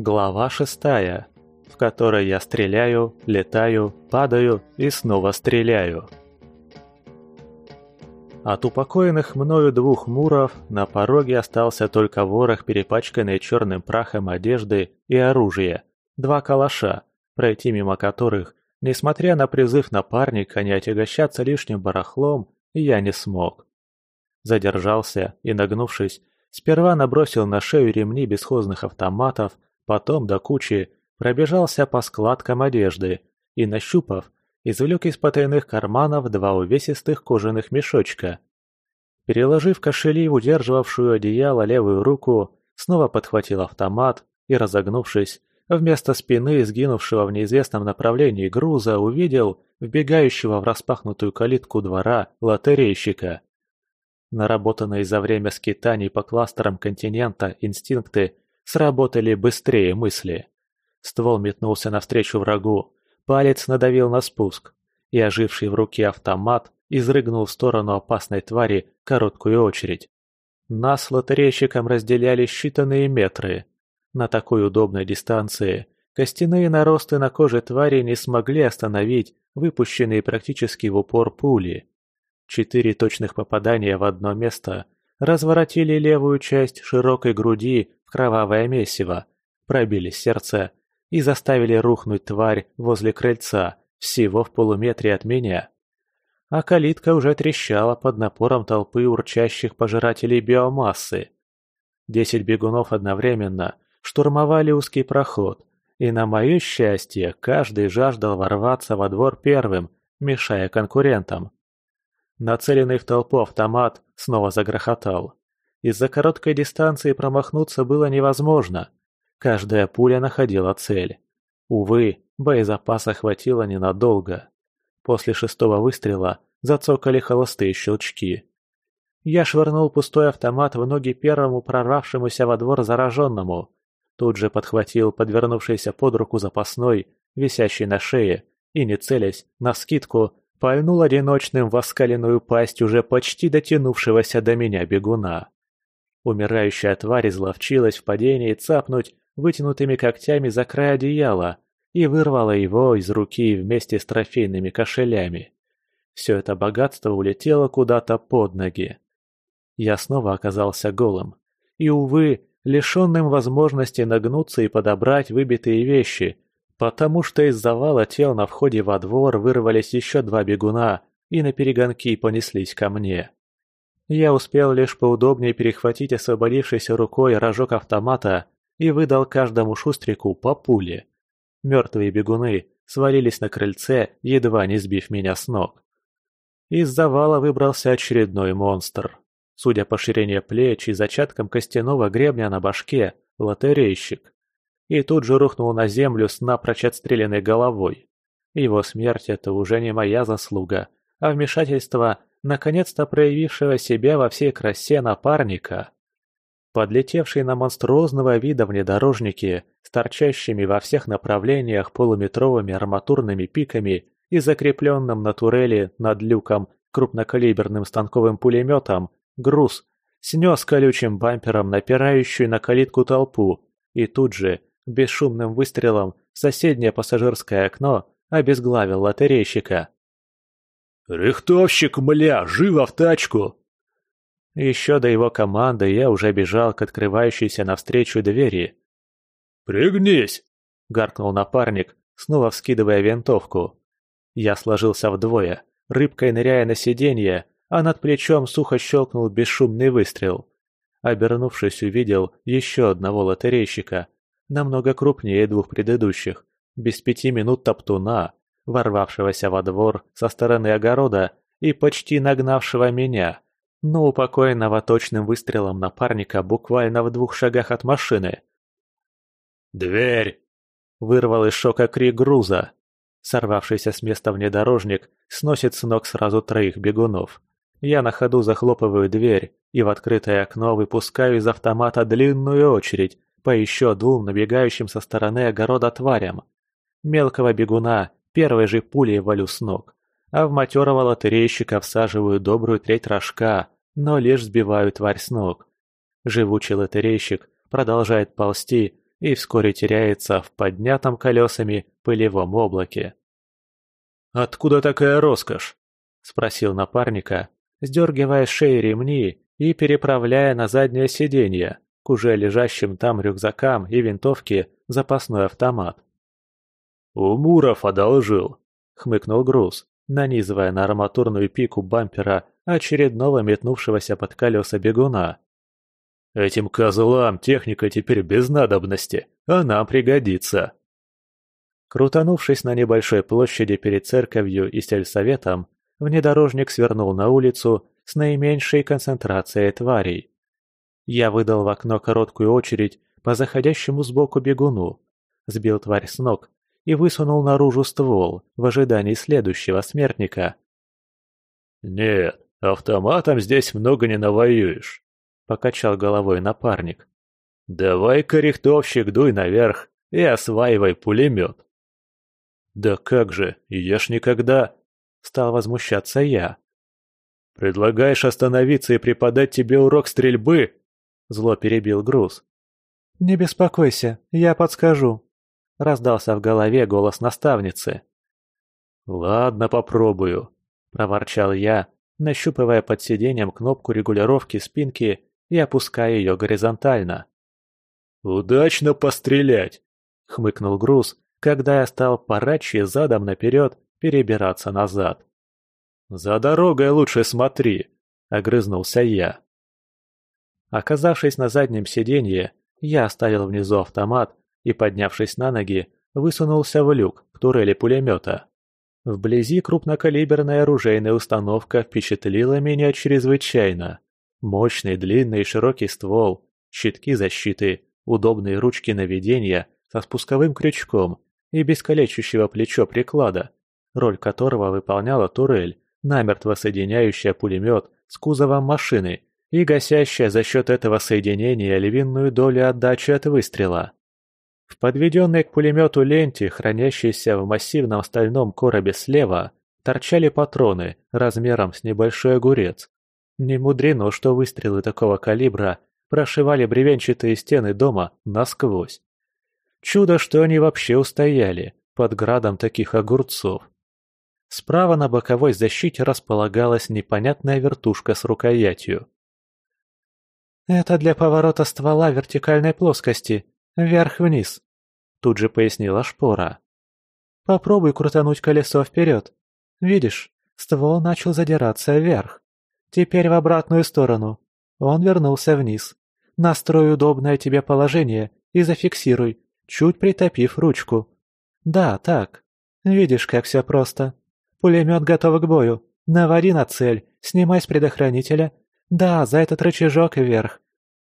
Глава шестая, в которой я стреляю, летаю, падаю и снова стреляю. От упокоенных мною двух муров на пороге остался только ворох, перепачканный черным прахом одежды и оружия, два калаша, пройти мимо которых, несмотря на призыв напарника не отягощаться лишним барахлом, я не смог. Задержался и, нагнувшись, сперва набросил на шею ремни бесхозных автоматов, потом до кучи пробежался по складкам одежды и, нащупав, извлек из потайных карманов два увесистых кожаных мешочка. Переложив кошели в удерживавшую одеяло левую руку, снова подхватил автомат и, разогнувшись, вместо спины, сгинувшего в неизвестном направлении груза, увидел вбегающего в распахнутую калитку двора лотерейщика. Наработанные за время скитаний по кластерам континента инстинкты сработали быстрее мысли. Ствол метнулся навстречу врагу, палец надавил на спуск, и оживший в руке автомат изрыгнул в сторону опасной твари короткую очередь. Нас с разделяли считанные метры. На такой удобной дистанции костяные наросты на коже твари не смогли остановить выпущенные практически в упор пули. Четыре точных попадания в одно место разворотили левую часть широкой груди в кровавое месиво, пробили сердце и заставили рухнуть тварь возле крыльца, всего в полуметре от меня. А калитка уже трещала под напором толпы урчащих пожирателей биомассы. Десять бегунов одновременно штурмовали узкий проход, и на мое счастье каждый жаждал ворваться во двор первым, мешая конкурентам. Нацеленный в толпу автомат снова загрохотал. Из-за короткой дистанции промахнуться было невозможно. Каждая пуля находила цель. Увы, боезапаса хватило ненадолго. После шестого выстрела зацокали холостые щелчки. Я швырнул пустой автомат в ноги первому прорвавшемуся во двор зараженному. Тут же подхватил подвернувшийся под руку запасной, висящий на шее, и, не целясь, навскидку, пальнул одиночным в оскаленную пасть уже почти дотянувшегося до меня бегуна. Умирающая тварь изловчилась в падении цапнуть вытянутыми когтями за край одеяла и вырвала его из руки вместе с трофейными кошелями. Все это богатство улетело куда-то под ноги. Я снова оказался голым. И, увы, лишенным возможности нагнуться и подобрать выбитые вещи, потому что из завала тел на входе во двор вырвались еще два бегуна и на перегонки понеслись ко мне. Я успел лишь поудобнее перехватить освободившейся рукой рожок автомата и выдал каждому шустрику по пуле. Мертвые бегуны свалились на крыльце, едва не сбив меня с ног. Из завала выбрался очередной монстр. Судя по ширине плеч и зачаткам костяного гребня на башке, лотерейщик. И тут же рухнул на землю с напрочь отстрелянной головой. Его смерть – это уже не моя заслуга, а вмешательство наконец-то проявившего себя во всей красе напарника. Подлетевший на монструозного вида внедорожники с торчащими во всех направлениях полуметровыми арматурными пиками и закрепленным на турели над люком крупнокалиберным станковым пулеметом, груз снес колючим бампером напирающую на калитку толпу и тут же, бесшумным выстрелом соседнее пассажирское окно обезглавил лотерейщика. «Рихтовщик, мля, живо в тачку!» Еще до его команды я уже бежал к открывающейся навстречу двери. «Пригнись!» — гаркнул напарник, снова вскидывая винтовку. Я сложился вдвое, рыбкой ныряя на сиденье, а над плечом сухо щелкнул бесшумный выстрел. Обернувшись, увидел еще одного лотерейщика, намного крупнее двух предыдущих, без пяти минут топтуна, ворвавшегося во двор со стороны огорода и почти нагнавшего меня но упокоенного точным выстрелом напарника буквально в двух шагах от машины. «Дверь!» — вырвал из шока крик груза. Сорвавшийся с места внедорожник сносит с ног сразу троих бегунов. Я на ходу захлопываю дверь и в открытое окно выпускаю из автомата длинную очередь по еще двум набегающим со стороны огорода тварям. Мелкого бегуна первой же пулей валю с ног а в матерого лотерейщика всаживают добрую треть рожка, но лишь сбивают тварь с ног. Живучий лотерейщик продолжает ползти, и вскоре теряется в поднятом колесами пылевом облаке. «Откуда такая роскошь?» – спросил напарника, сдергивая с шеи ремни и переправляя на заднее сиденье уже лежащим там рюкзакам и винтовке запасной автомат. «У Муров одолжил», — хмыкнул груз, нанизывая на арматурную пику бампера очередного метнувшегося под колеса бегуна. «Этим козлам техника теперь без надобности, а нам пригодится». Крутанувшись на небольшой площади перед церковью и сельсоветом, внедорожник свернул на улицу с наименьшей концентрацией тварей. Я выдал в окно короткую очередь по заходящему сбоку бегуну, сбил тварь с ног и высунул наружу ствол в ожидании следующего смертника. «Нет, автоматом здесь много не навоюешь», — покачал головой напарник. «Давай-ка, дуй наверх и осваивай пулемет». «Да как же, я никогда...» — стал возмущаться я. «Предлагаешь остановиться и преподать тебе урок стрельбы?» — зло перебил груз. «Не беспокойся, я подскажу», — раздался в голове голос наставницы. «Ладно, попробую», — проворчал я, нащупывая под сиденьем кнопку регулировки спинки и опуская ее горизонтально. «Удачно пострелять!» — хмыкнул груз, когда я стал порачьи задом наперед перебираться назад. «За дорогой лучше смотри!» — огрызнулся я. Оказавшись на заднем сиденье, я оставил внизу автомат и, поднявшись на ноги, высунулся в люк к турели пулемета. Вблизи крупнокалиберная оружейная установка впечатлила меня чрезвычайно. Мощный, длинный и широкий ствол, щитки защиты, удобные ручки наведения со спусковым крючком и бескалечащего плечо приклада, роль которого выполняла турель, намертво соединяющая пулемет с кузовом машины и гасящая за счет этого соединения львиную долю отдачи от выстрела. В подведенной к пулемету ленте, хранящейся в массивном стальном коробе слева, торчали патроны размером с небольшой огурец. Не мудрено, что выстрелы такого калибра прошивали бревенчатые стены дома насквозь. Чудо, что они вообще устояли под градом таких огурцов. Справа на боковой защите располагалась непонятная вертушка с рукоятью. «Это для поворота ствола вертикальной плоскости, вверх-вниз», — тут же пояснила шпора. «Попробуй крутануть колесо вперед. Видишь, ствол начал задираться вверх. Теперь в обратную сторону. Он вернулся вниз. Настрой удобное тебе положение и зафиксируй, чуть притопив ручку. Да, так. Видишь, как все просто. Пулемет готов к бою. Наводи на цель, снимай с предохранителя да, за этот рычажок вверх.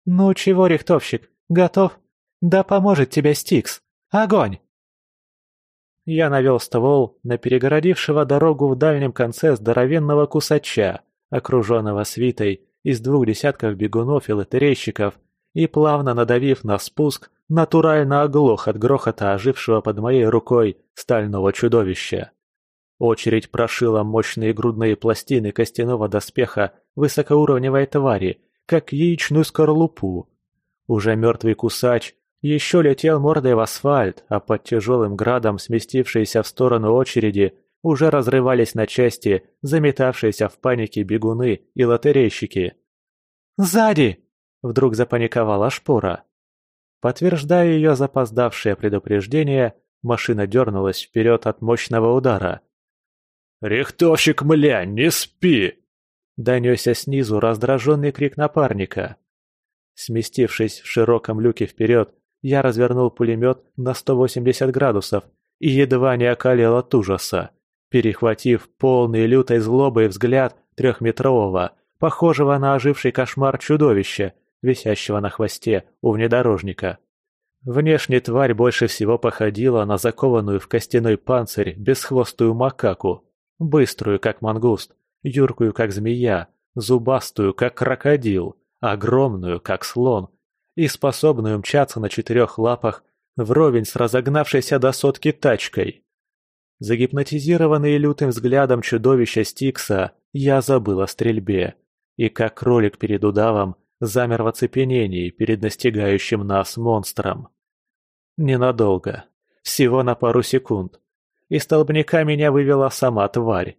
Ну чего, рихтовщик, готов? Да поможет тебе Стикс. Огонь! Я навел ствол на перегородившего дорогу в дальнем конце здоровенного кусача, окруженного свитой из двух десятков бегунов и лотерейщиков, и, плавно надавив на спуск, натурально оглох от грохота ожившего под моей рукой стального чудовища. Очередь прошила мощные грудные пластины костяного доспеха высокоуровневой твари, как яичную скорлупу. Уже мертвый кусач еще летел мордой в асфальт, а под тяжелым градом сместившиеся в сторону очереди уже разрывались на части заметавшиеся в панике бегуны и лотерейщики. «Сзади!» — вдруг запаниковала шпора. Подтверждая ее запоздавшее предупреждение, машина дернулась вперед от мощного удара. «Рихтовщик, мля, не спи!» Донесся снизу раздраженный крик напарника. Сместившись в широком люке вперед, я развернул пулемет на 180 градусов и едва не околел от ужаса, перехватив полный лютой злобой взгляд трехметрового, похожего на оживший кошмар чудовища, висящего на хвосте у внедорожника. Внешне тварь больше всего походила на закованную в костяной панцирь бесхвостую макаку, быструю, как мангуст, юркую, как змея, зубастую, как крокодил, огромную, как слон, и способную мчаться на четырех лапах вровень с разогнавшейся до сотки тачкой. Загипнотизированный лютым взглядом чудовища Стикса, я забыл о стрельбе, и как кролик перед удавом замер в оцепенении перед настигающим нас монстром. Ненадолго. Всего на пару секунд. Из столбняка меня вывела сама тварь.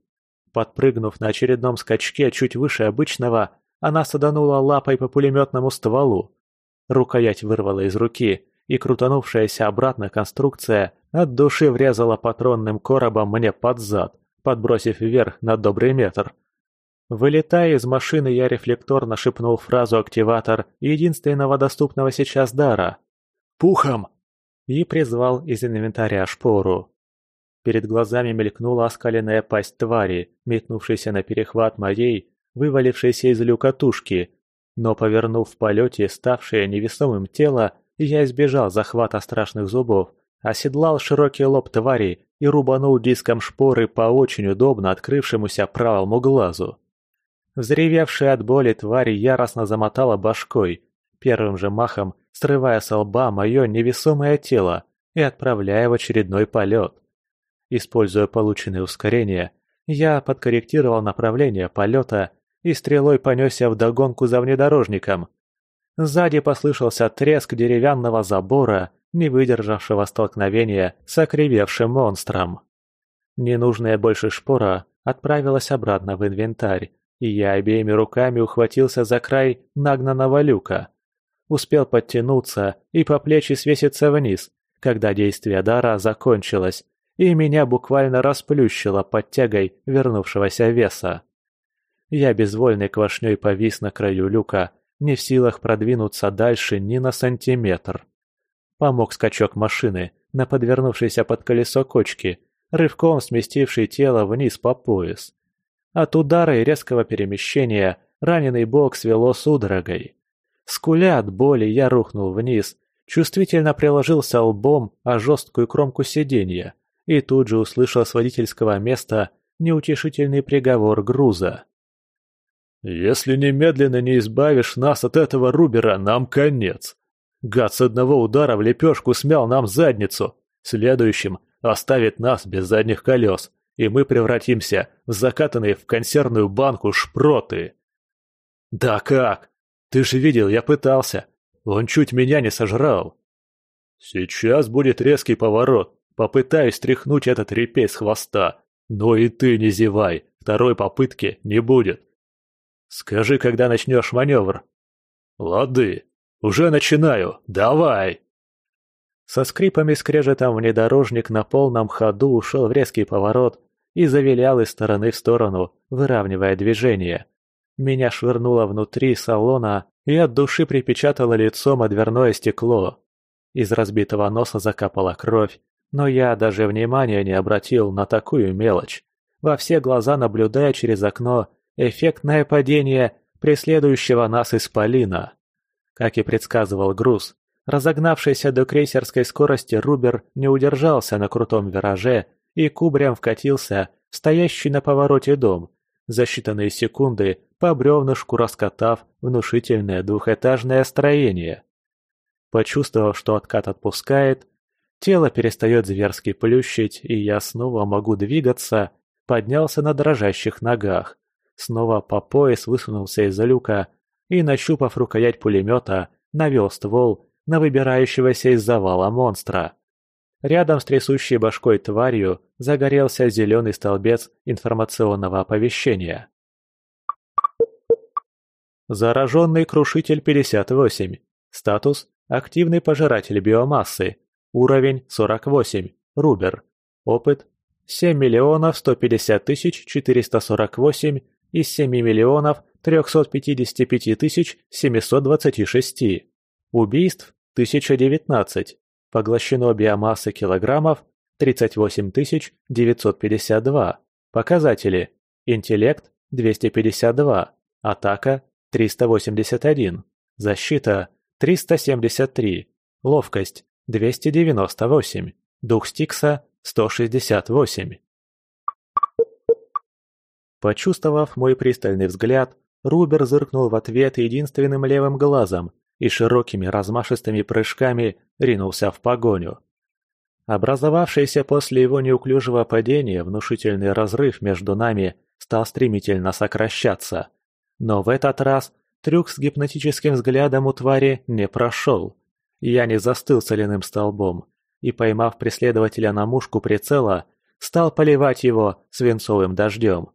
Подпрыгнув на очередном скачке чуть выше обычного, она саданула лапой по пулеметному стволу. Рукоять вырвала из руки, и крутанувшаяся обратно конструкция от души врезала патронным коробом мне под зад, подбросив вверх на добрый метр. Вылетая из машины, я рефлекторно шепнул фразу-активатор единственного доступного сейчас дара. «Пухом!» и призвал из инвентаря шпору. Перед глазами мелькнула оскаленная пасть твари, метнувшейся на перехват моей, вывалившейся из люка тушки, но, повернув в полете ставшее невесомым тело, я избежал захвата страшных зубов, оседлал широкий лоб твари и рубанул диском шпоры по очень удобно открывшемуся правому глазу. Взревевшая от боли тварь яростно замотала башкой, первым же махом срывая с лба мое невесомое тело и отправляя в очередной полет. Используя полученное ускорение, я подкорректировал направление полета и стрелой понесся вдогонку за внедорожником. Сзади послышался треск деревянного забора, не выдержавшего столкновения с окривевшим монстром. Ненужная больше шпора отправилась обратно в инвентарь, и я обеими руками ухватился за край нагнанного люка. Успел подтянуться и по плечи свеситься вниз, когда действие дара закончилось, и меня буквально расплющило под тягой вернувшегося веса. Я безвольной квашней повис на краю люка, не в силах продвинуться дальше ни на сантиметр. Помог скачок машины на подвернувшейся под колесо кочки, рывком сместивший тело вниз по пояс. От удара и резкого перемещения раненый бок свело судорогой. Скуля от боли, я рухнул вниз, чувствительно приложился лбом о жесткую кромку сиденья и тут же услышал с водительского места неутешительный приговор груза. «Если немедленно не избавишь нас от этого Рубера, нам конец. Гад с одного удара в лепешку смял нам задницу. Следующим оставит нас без задних колес, и мы превратимся в закатанные в консервную банку шпроты». «Да как? Ты же видел, я пытался. Он чуть меня не сожрал». «Сейчас будет резкий поворот. Попытаюсь стряхнуть этот репей с хвоста. Но и ты не зевай, второй попытки не будет. Скажи, когда начнешь маневр. Лады. Уже начинаю. Давай. Со скрипом и скрежетом внедорожник на полном ходу ушел в резкий поворот и завилял из стороны в сторону, выравнивая движение. Меня швырнуло внутри салона и от души припечатало лицом о дверное стекло. Из разбитого носа закапала кровь, но я даже внимания не обратил на такую мелочь, во все глаза наблюдая через окно эффектное падение преследующего нас исполина. Как и предсказывал груз, разогнавшийся до крейсерской скорости Рубер не удержался на крутом вираже и кубрем вкатился в стоящий на повороте дом, за считанные секунды по бревнышку раскатав внушительное двухэтажное строение. Почувствовав, что откат отпускает, тело перестает зверски плющить, и я снова могу двигаться, поднялся на дрожащих ногах, снова по пояс высунулся из-за люка и, нащупав рукоять пулемета, навел ствол на выбирающегося из завала монстра. Рядом с трясущей башкой тварью загорелся зеленый столбец информационного оповещения. Зараженный крушитель 58. Статус – активный пожиратель биомассы. Уровень 48. Рубер. Опыт – 7 миллионов 150 тысяч 448 из 7 миллионов 355 тысяч 726. Убийств – 1019. Поглощено биомассы килограммов 38 952. Показатели. Интеллект – 252. Атака – 381. Защита – 373. Ловкость – 298. Дух Стикса – 168. Почувствовав мой пристальный взгляд, Рубер зыркнул в ответ единственным левым глазом и широкими размашистыми прыжками ринулся в погоню. Образовавшийся после его неуклюжего падения внушительный разрыв между нами стал стремительно сокращаться. Но в этот раз трюк с гипнотическим взглядом у твари не прошел. Я не застыл соляным столбом и, поймав преследователя на мушку прицела, стал поливать его свинцовым дождем.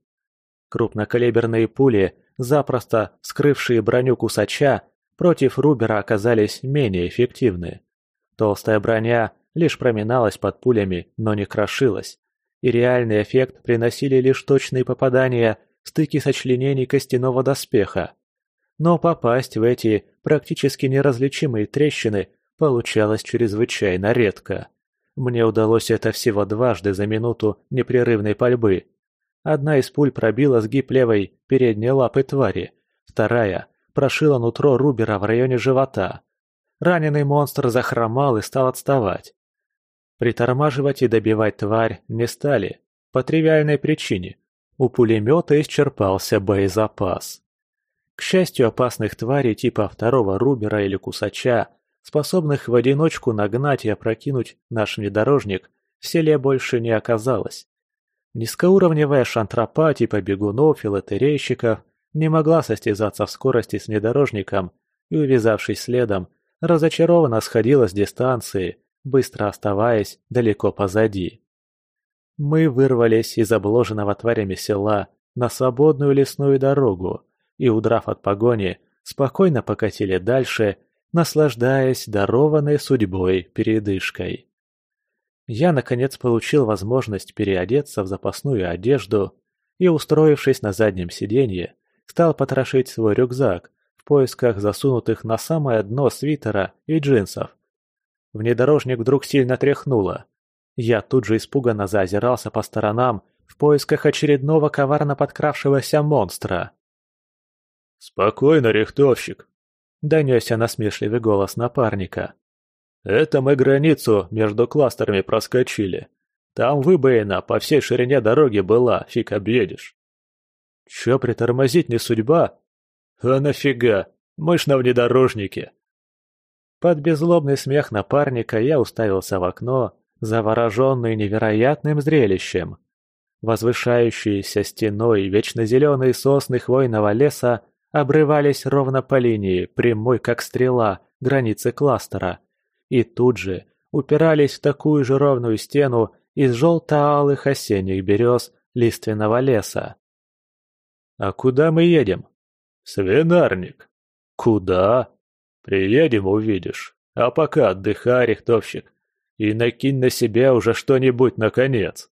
Крупнокалиберные пули, запросто скрывшие броню кусача, против Рубера оказались менее эффективны. Толстая броня лишь проминалась под пулями, но не крошилась, и реальный эффект приносили лишь точные попадания в стыки сочленений костяного доспеха. Но попасть в эти практически неразличимые трещины получалось чрезвычайно редко. Мне удалось это всего дважды за минуту непрерывной пальбы. Одна из пуль пробила сгиб левой передней лапы твари, вторая прошила нутро Рубера в районе живота. Раненый монстр захромал и стал отставать. Притормаживать и добивать тварь не стали, по тривиальной причине. У пулемета исчерпался боезапас. К счастью, опасных тварей типа второго Рубера или Кусача, способных в одиночку нагнать и опрокинуть наш внедорожник, в селе больше не оказалось. Низкоуровневая шантропа типа бегунов и лотерейщиков не могла состязаться в скорости с внедорожником и, увязавшись следом, разочарованно сходила с дистанции, быстро оставаясь далеко позади. Мы вырвались из обложенного тварями села на свободную лесную дорогу и, удрав от погони, спокойно покатили дальше, наслаждаясь дарованной судьбой передышкой. Я, наконец, получил возможность переодеться в запасную одежду и, устроившись на заднем сиденье, стал потрошить свой рюкзак в поисках засунутых на самое дно свитера и джинсов. Внедорожник вдруг сильно тряхнуло. Я тут же испуганно заозирался по сторонам в поисках очередного коварно подкравшегося монстра. «Спокойно, рихтовщик!» – донесся насмешливый голос напарника. «Это мы границу между кластерами проскочили. Там выбоина по всей ширине дороги была, фиг объедешь». «Чё притормозить не судьба?» «А нафига? Мы ж на внедорожнике!» Под беззлобный смех напарника я уставился в окно, завороженный невероятным зрелищем. Возвышающиеся стеной вечно сосны хвойного леса обрывались ровно по линии, прямой как стрела, границы кластера, и тут же упирались в такую же ровную стену из желто-алых осенних берез лиственного леса. «А куда мы едем?» «Свинарник». «Куда?» Приедем, увидишь. А пока отдыхай, рихтовщик. И накинь на себя уже что-нибудь, наконец.